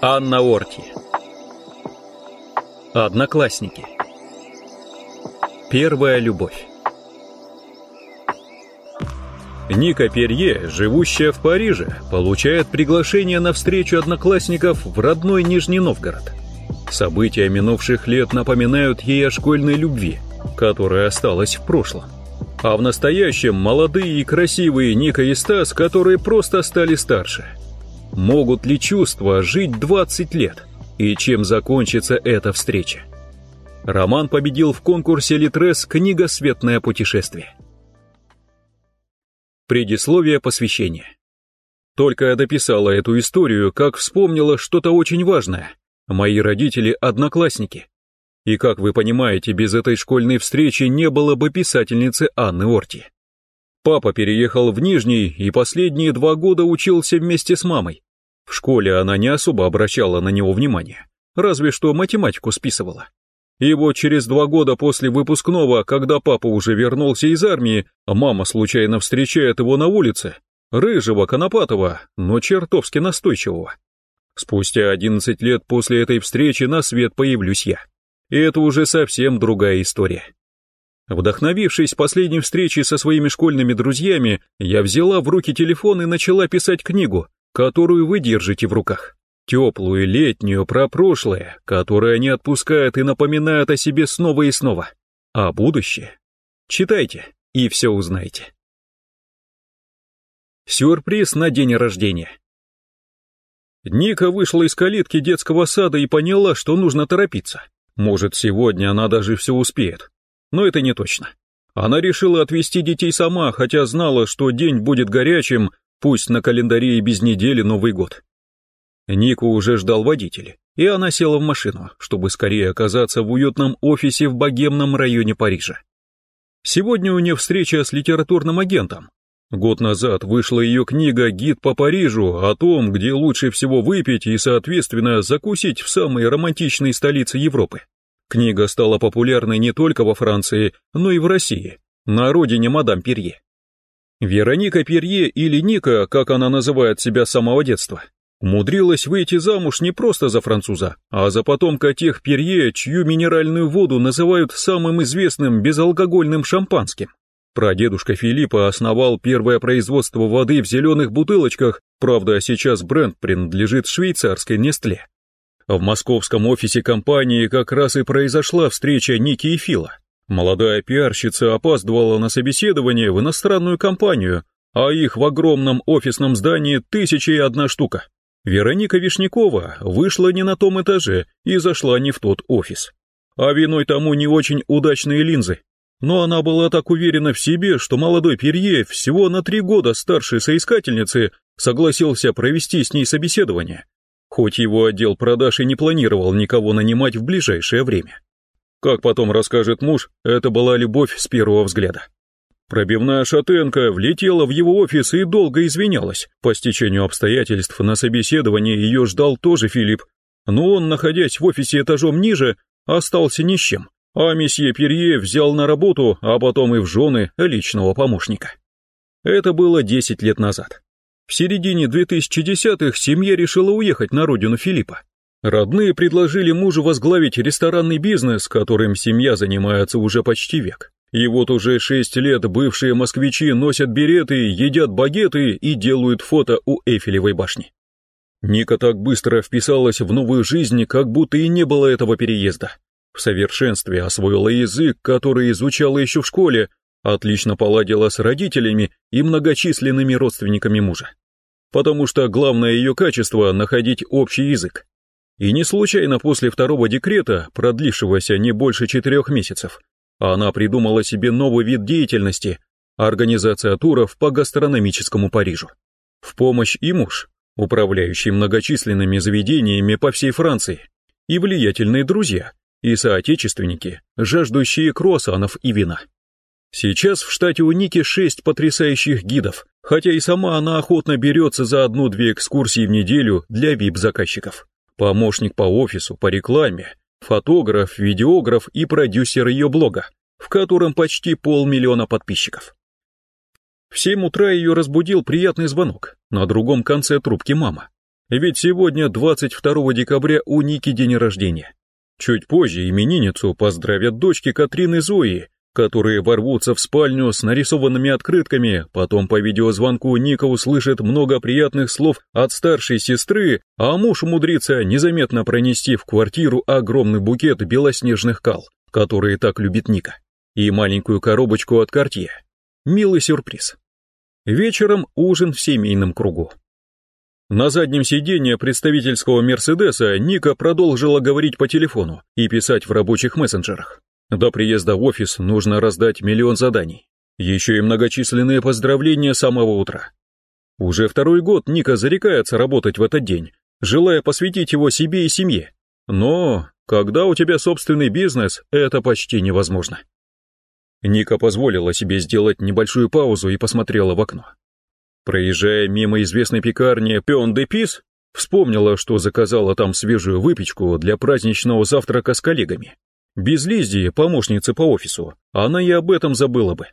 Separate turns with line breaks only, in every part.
Анна Орти. Одноклассники. Первая любовь. Ника Перье, живущая в Париже, получает приглашение на встречу одноклассников в родной Нижний Новгород. События минувших лет напоминают ей о школьной любви, которая осталась в прошлом. А в настоящем молодые и красивые Ника и Стас, которые просто стали старше – Могут ли чувства жить 20 лет? И чем закончится эта встреча? Роман победил в конкурсе Литрес «Книга «Светное путешествие». Предисловие посвящения. Только я дописала эту историю, как вспомнила что-то очень важное. Мои родители – одноклассники. И, как вы понимаете, без этой школьной встречи не было бы писательницы Анны Орти. Папа переехал в Нижний и последние два года учился вместе с мамой. В школе она не особо обращала на него внимание, разве что математику списывала. И вот через два года после выпускного, когда папа уже вернулся из армии, мама случайно встречает его на улице, рыжего, конопатого, но чертовски настойчивого. Спустя 11 лет после этой встречи на свет появлюсь я. И это уже совсем другая история. Вдохновившись последней встречей со своими школьными друзьями, я взяла в руки телефон и начала писать книгу, которую вы держите в руках. Теплую, летнюю, про прошлое, которое не отпускает и напоминает о себе снова и снова. А будущее? Читайте и все узнаете. Сюрприз на день рождения. Ника вышла из калитки детского сада и поняла, что нужно торопиться. Может, сегодня она даже все успеет. Но это не точно. Она решила отвезти детей сама, хотя знала, что день будет горячим, Пусть на календаре и без недели Новый год. Нику уже ждал водитель, и она села в машину, чтобы скорее оказаться в уютном офисе в богемном районе Парижа. Сегодня у нее встреча с литературным агентом. Год назад вышла ее книга «Гид по Парижу» о том, где лучше всего выпить и, соответственно, закусить в самой романтичной столице Европы. Книга стала популярной не только во Франции, но и в России, на родине мадам Перье. Вероника Перье или Ника, как она называет себя с самого детства, умудрилась выйти замуж не просто за француза, а за потомка тех Перье, чью минеральную воду называют самым известным безалкогольным шампанским. Прадедушка Филиппа основал первое производство воды в зеленых бутылочках, правда сейчас бренд принадлежит швейцарской Нестле. В московском офисе компании как раз и произошла встреча Ники и Фила. Молодая пиарщица опаздывала на собеседование в иностранную компанию, а их в огромном офисном здании тысяча и одна штука. Вероника Вишнякова вышла не на том этаже и зашла не в тот офис. А виной тому не очень удачные линзы. Но она была так уверена в себе, что молодой Перье, всего на три года старше соискательницы, согласился провести с ней собеседование, хоть его отдел продаж и не планировал никого нанимать в ближайшее время. Как потом расскажет муж, это была любовь с первого взгляда. Пробивная шатенка влетела в его офис и долго извинялась. По стечению обстоятельств на собеседовании ее ждал тоже Филипп, но он, находясь в офисе этажом ниже, остался ни с чем, а месье Перье взял на работу, а потом и в жены личного помощника. Это было 10 лет назад. В середине 2010-х семья решила уехать на родину Филиппа. Родные предложили мужу возглавить ресторанный бизнес, которым семья занимается уже почти век. И вот уже шесть лет бывшие москвичи носят береты, едят багеты и делают фото у Эйфелевой башни. Ника так быстро вписалась в новую жизнь, как будто и не было этого переезда. В совершенстве освоила язык, который изучала еще в школе, отлично поладила с родителями и многочисленными родственниками мужа. Потому что главное ее качество – находить общий язык. И не случайно после второго декрета, продлившегося не больше четырех месяцев, она придумала себе новый вид деятельности – организация туров по гастрономическому Парижу. В помощь и муж, управляющий многочисленными заведениями по всей Франции, и влиятельные друзья, и соотечественники, жаждущие круассанов и вина. Сейчас в штате у Ники шесть потрясающих гидов, хотя и сама она охотно берется за одну-две экскурсии в неделю для вип-заказчиков помощник по офису, по рекламе, фотограф, видеограф и продюсер ее блога, в котором почти полмиллиона подписчиков. В семь утра ее разбудил приятный звонок, на другом конце трубки мама. Ведь сегодня 22 декабря у Ники день рождения. Чуть позже именинницу поздравят дочки Катрины Зои, которые ворвутся в спальню с нарисованными открытками, потом по видеозвонку Ника услышит много приятных слов от старшей сестры, а муж умудрится незаметно пронести в квартиру огромный букет белоснежных кал, которые так любит Ника, и маленькую коробочку от Картье. Милый сюрприз. Вечером ужин в семейном кругу. На заднем сиденье представительского Мерседеса Ника продолжила говорить по телефону и писать в рабочих мессенджерах. До приезда в офис нужно раздать миллион заданий. Еще и многочисленные поздравления с самого утра. Уже второй год Ника зарекается работать в этот день, желая посвятить его себе и семье. Но, когда у тебя собственный бизнес, это почти невозможно. Ника позволила себе сделать небольшую паузу и посмотрела в окно. Проезжая мимо известной пекарни Пион де Пис, вспомнила, что заказала там свежую выпечку для праздничного завтрака с коллегами. Без Лизди, помощницы по офису, она и об этом забыла бы.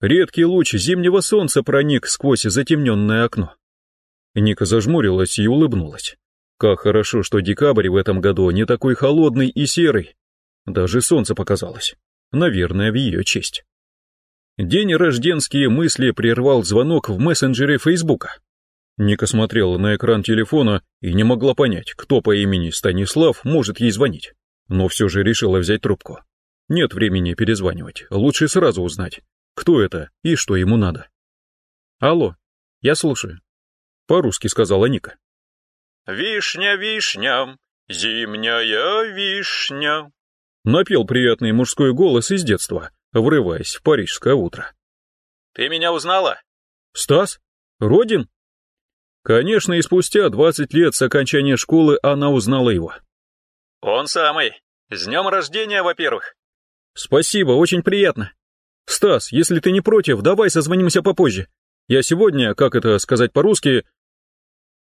Редкий луч зимнего солнца проник сквозь затемненное окно. Ника зажмурилась и улыбнулась. Как хорошо, что декабрь в этом году не такой холодный и серый. Даже солнце показалось. Наверное, в ее честь. День рожденские мысли прервал звонок в мессенджере Фейсбука. Ника смотрела на экран телефона и не могла понять, кто по имени Станислав может ей звонить, но все же решила взять трубку. Нет времени перезванивать, лучше сразу узнать, кто это и что ему надо. «Алло, я слушаю», — по-русски сказала Ника.
«Вишня, вишня, зимняя вишня», —
напел приятный мужской голос из детства, врываясь в парижское утро.
«Ты меня узнала?»
«Стас? Родин?» Конечно, и спустя 20 лет с окончания школы она узнала его.
«Он самый. С днем рождения, во-первых!»
«Спасибо, очень приятно. Стас, если ты не против, давай созвонимся попозже. Я сегодня, как это сказать по-русски,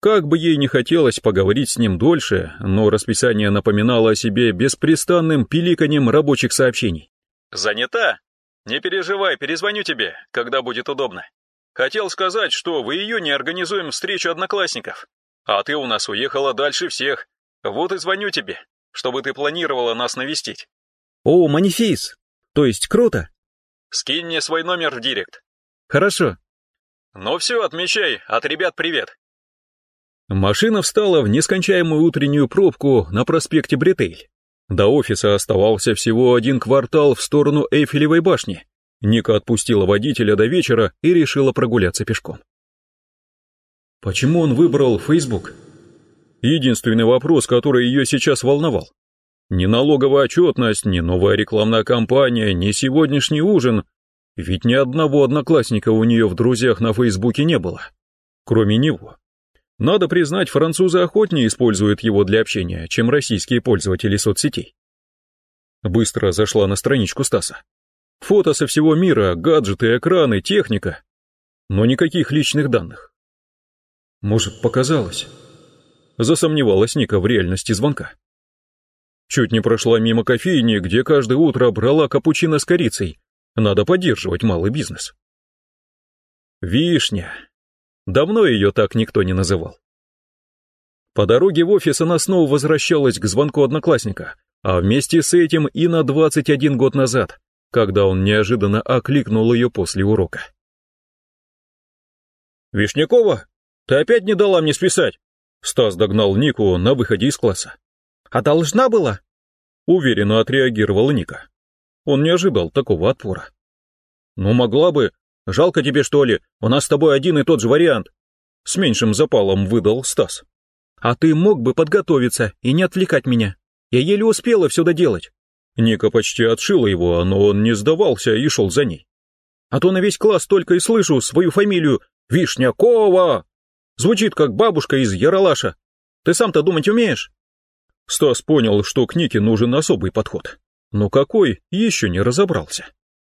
как бы ей не хотелось поговорить с ним дольше, но расписание напоминало о себе беспрестанным пиликаньем рабочих сообщений.
«Занята? Не переживай, перезвоню тебе, когда будет удобно. Хотел сказать, что в июне организуем встречу одноклассников, а ты у нас уехала дальше всех. Вот и звоню тебе, чтобы ты планировала нас навестить».
«О, манифис! То есть круто?»
«Скинь мне свой номер в директ».
«Хорошо».
«Ну все, отмечай, от ребят привет».
Машина встала в нескончаемую утреннюю пробку на проспекте Бретель. До офиса оставался всего один квартал в сторону Эйфелевой башни. Ника отпустила водителя до вечера и решила прогуляться пешком. Почему он выбрал Facebook? Единственный вопрос, который ее сейчас волновал. Ни налоговая отчетность, ни новая рекламная кампания, ни сегодняшний ужин. Ведь ни одного одноклассника у нее в друзьях на Фейсбуке не было. Кроме него. Надо признать, французы охотнее используют его для общения, чем российские пользователи соцсетей. Быстро зашла на страничку Стаса. Фото со всего мира, гаджеты, экраны, техника. Но никаких личных данных. Может, показалось? Засомневалась Ника в реальности звонка. Чуть не прошла мимо кофейни, где каждое утро брала капучино с корицей. Надо поддерживать малый бизнес. Вишня, Давно ее так никто не называл. По дороге в офис она снова возвращалась к звонку одноклассника, а вместе с этим и на 21 год назад, когда он неожиданно окликнул ее после урока. «Вишнякова, ты опять не дала мне списать?» Стас догнал Нику на выходе из класса.
«А должна была?»
Уверенно отреагировала Ника. Он не ожидал такого отпора. «Ну, могла бы, Жалко тебе, что ли? У нас с тобой один и тот же вариант. С меньшим запалом выдал Стас.
А ты мог бы подготовиться и не отвлекать меня. Я еле успела все доделать.
Ника почти отшила его, но он не сдавался и шел за ней.
А то на весь класс только и слышу свою фамилию Вишнякова. Звучит как бабушка из Яралаша. Ты сам-то думать умеешь?
Стас понял, что к Нике нужен особый подход. Но какой, еще не разобрался.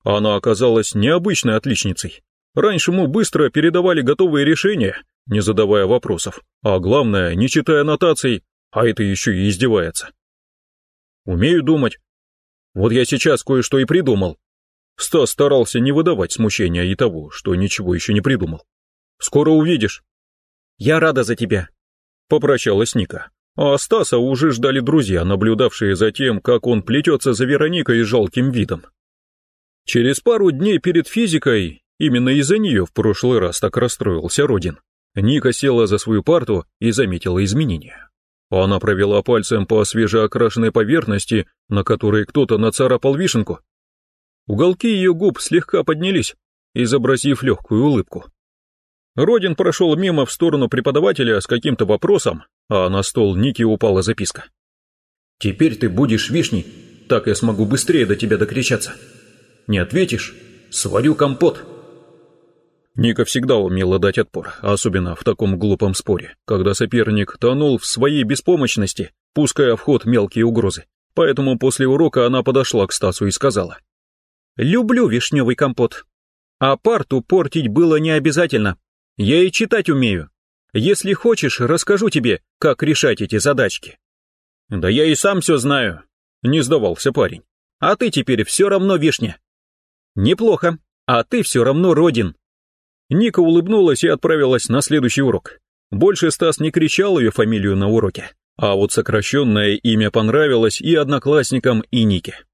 Она оказалась необычной отличницей. Раньше ему быстро передавали готовые решения, не задавая вопросов, а главное, не читая нотаций, а это еще и издевается. Умею думать. Вот я сейчас кое-что и придумал. Стас старался не выдавать смущения и того, что ничего еще не придумал. Скоро увидишь.
Я рада за тебя.
Попрощалась Ника. А Стаса уже ждали друзья, наблюдавшие за тем, как он плетется за Вероникой жалким видом. Через пару дней перед физикой, именно из-за нее в прошлый раз так расстроился Родин, Ника села за свою парту и заметила изменения. Она провела пальцем по свежеокрашенной поверхности, на которой кто-то нацарапал вишенку. Уголки ее губ слегка поднялись, изобразив легкую улыбку. Родин прошел мимо в сторону преподавателя с каким-то вопросом, а на стол Ники упала записка. «Теперь ты будешь вишней, так я смогу быстрее до тебя докричаться. Не ответишь? Сварю компот». Ника всегда умела дать отпор, особенно в таком глупом споре, когда соперник тонул в своей беспомощности, пуская в ход мелкие угрозы. Поэтому после урока она подошла к Стасу и сказала. «Люблю вишневый компот. А парту портить было не обязательно. Я и читать умею. Если хочешь, расскажу тебе, как решать эти задачки». «Да я и сам все знаю», — не сдавался парень. «А ты теперь все равно вишня». «Неплохо, а ты все равно родин». Ника улыбнулась и отправилась на следующий урок. Больше Стас не кричал ее фамилию на уроке, а вот сокращенное имя понравилось и одноклассникам, и Нике.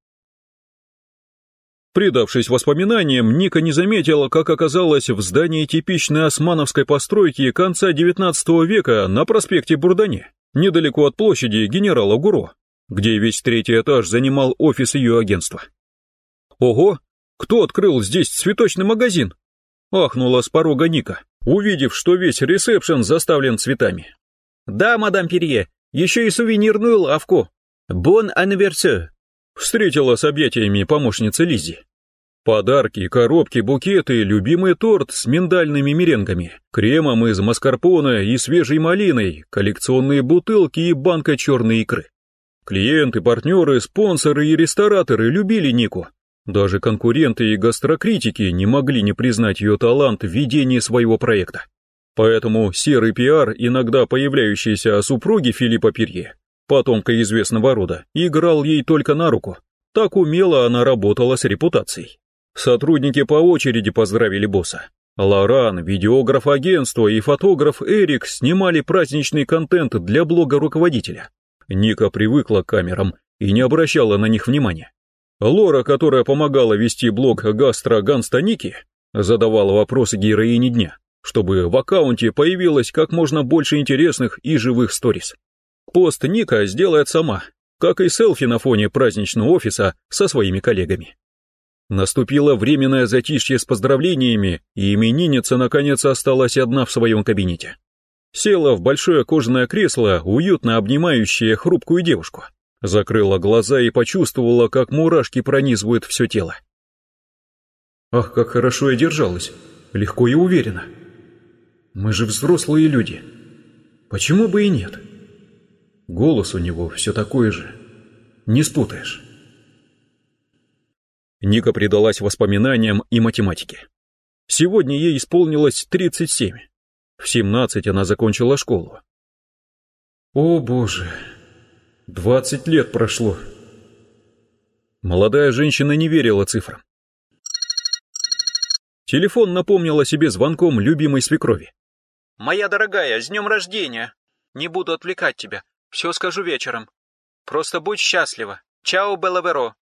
Предавшись воспоминаниям, Ника не заметила, как оказалась в здании типичной османовской постройки конца XIX века на проспекте Бурдане, недалеко от площади генерала Гуро, где весь третий этаж занимал офис ее агентства. «Ого, кто открыл здесь цветочный магазин?» Ахнула с порога Ника, увидев, что весь ресепшн заставлен цветами. «Да, мадам Перье, еще и сувенирную лавку. Бон анниверсер!» Встретила с объятиями помощница Лиззи. Подарки, коробки, букеты, любимый торт с миндальными меренгами, кремом из маскарпоне и свежей малиной, коллекционные бутылки и банка черной икры. Клиенты, партнеры, спонсоры и рестораторы любили Нику, даже конкуренты и гастрокритики не могли не признать ее талант в ведении своего проекта. Поэтому серый пиар, иногда появляющийся о супруге Филиппа Перье, потомка известного рода, играл ей только на руку. Так умело она работала с репутацией. Сотрудники по очереди поздравили босса. Лоран, видеограф агентства и фотограф Эрик снимали праздничный контент для блога руководителя. Ника привыкла к камерам и не обращала на них внимания. Лора, которая помогала вести блог Гастро Ганстаники, задавала вопросы героине дня, чтобы в аккаунте появилось как можно больше интересных и живых сторис. Пост Ника сделает сама, как и селфи на фоне праздничного офиса со своими коллегами. Наступило временное затишье с поздравлениями, и именинница наконец осталась одна в своем кабинете. Села в большое кожаное кресло, уютно обнимающее хрупкую девушку. Закрыла глаза и почувствовала, как мурашки пронизывают все тело. Ах, как хорошо я держалась, легко и уверенно. Мы же взрослые люди. Почему бы и нет? Голос у него все такой же. Не спутаешь. Ника предалась воспоминаниям и математике. Сегодня ей исполнилось 37. В 17 она закончила школу. О боже, Двадцать лет прошло. Молодая женщина не верила цифрам. Телефон напомнил о себе звонком любимой свекрови.
«Моя дорогая, с днем рождения! Не буду отвлекать тебя, все скажу вечером. Просто будь счастлива. Чао, Белаверо!»